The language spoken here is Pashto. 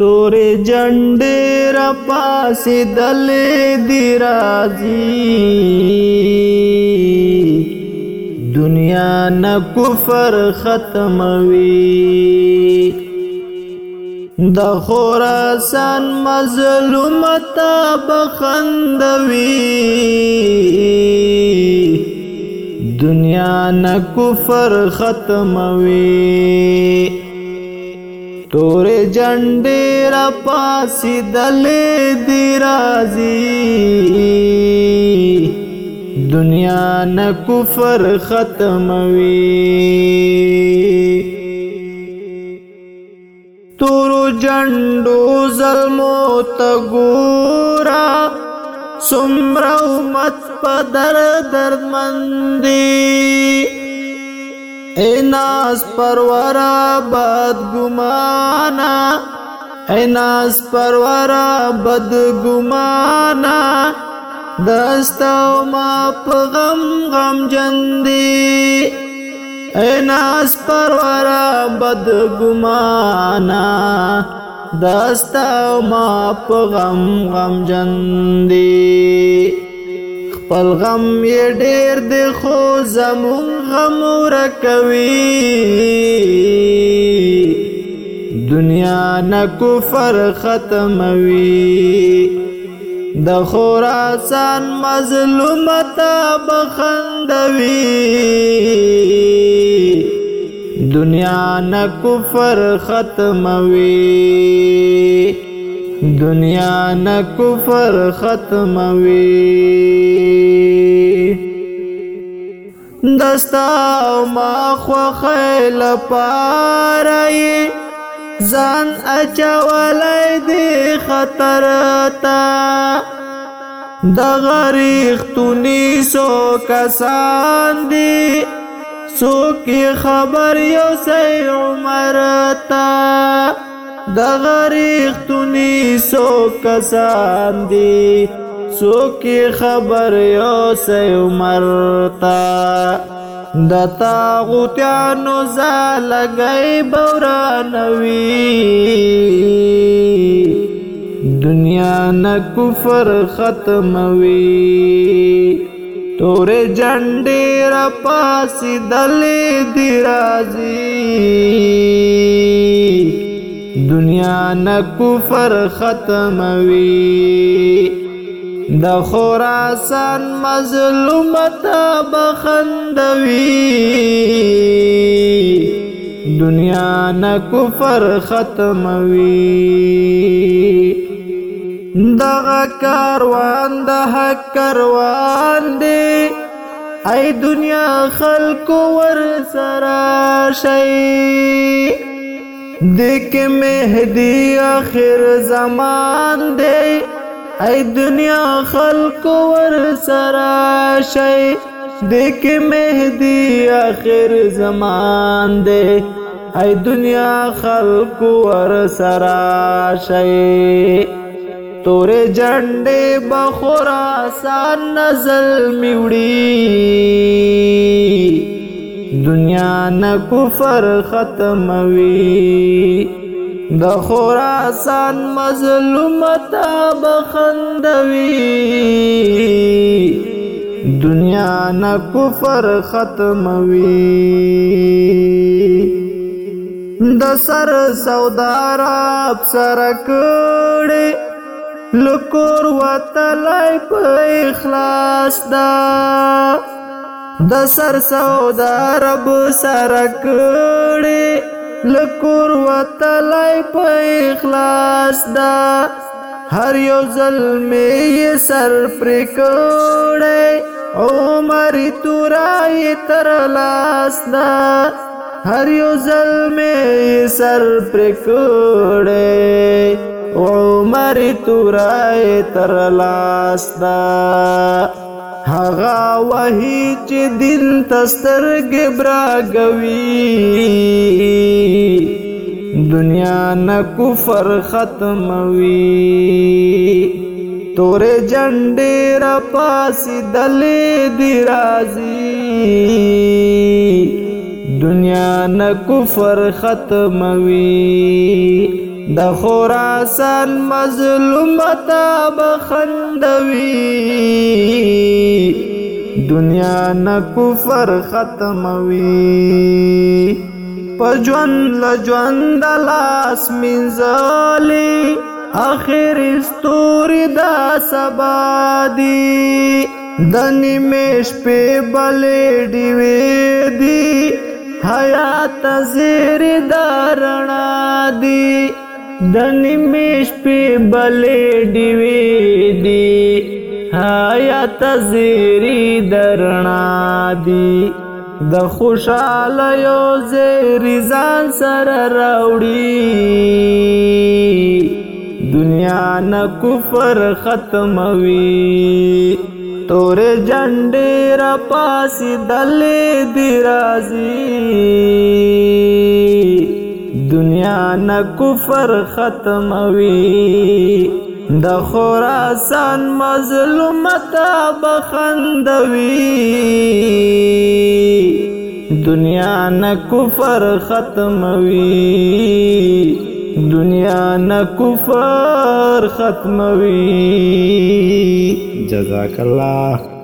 تورې جنډې را پاسې دلې دی راځي دنیا نه کفر ختموي د خوراسان مظلومت بخندوي دنیا نه کفر ختموي تورې جنډې را پاسې دلې دی رازي دنیا نه کفر ختموي تورو جنډو ظلمو ته ګورا څومره امت په درد درمندي اے ناز پرورا بد گمانا اے ناز پرورا بد گمانا دستاو ما په غم غم جن دی اے ناز پرورا بد گمانا دستاو ما په غم غم جن دی خپل غم یې ډېر دی خو زموږ غم ورکوي دنیا نه کفر ختموي د خوراسان مظلوم ته بخندوي دنیا نه کفر ختموي دنیا نه کفر ختموي دستا ما خو خیل پارای ځان اچولای دی خطر تا د غریخ تونی سو کسان دی سو کی خبر یو سی عمر تا د غریختونی سو کسان دی څوک خبر یو سیو مرتا د تاغوتیانو زالګی بورانوي دنیا نه کفر ختموي تورې جنډې را پاسې دلې دی راځي دنیا نه کفر ختموي د خراسان مظلومت بخندوي دنیا نه کفر ختموي دغه کاروان د حق کاروان دی ای دنیا خلق ور سرا شي دیک مهدی آخر زمان دی ای دنیا خلق ور سرا شي دیک مهدی آخر زمان دی ای دنیا خلق ور سرا شي تور جنډه بخورا سان نزل میوړي دنیا نه کفر ختموي د خراسان مظلومتا بخندوي دنیا نه کفر ختموي د سر سودار افسر کړي لکور وتلای په اخلاص دا د سر سودا رب سره کړي لکور وتلای په اخلاص دا هر یو ظلمي سر پر کړي عمر تورای تر لاس دا هر یو ظلمي سر پر کړي عمر تورای تر لاس دا هغه وحی چې دین تسترګې براګوي دنیا نه کفر ختموي تورې جنډې را پاسې دلې دی رازي دنیا نه کفر ختموي د خوراسان مظلومتا بخندوي دنیا نه کفر ختموي پجوان لجوان د لاس منزالي اخر استوري دا سبادي د نیمش په بلې دی وې دی حیات زیر درنا دی د نیمې شپې بلې ډیوې دی حیات زیری درنا دی د خوشاله یو زیری ځان سره راوړي دنیا نه کفر ختموي تور جنډې را پاسې دلې دی راځي دنیا نه کفر ختموي د خراسان مظلومت بخندوي دنیا نه کفر ختموي دنیا نه کفر ختموي جزاك الله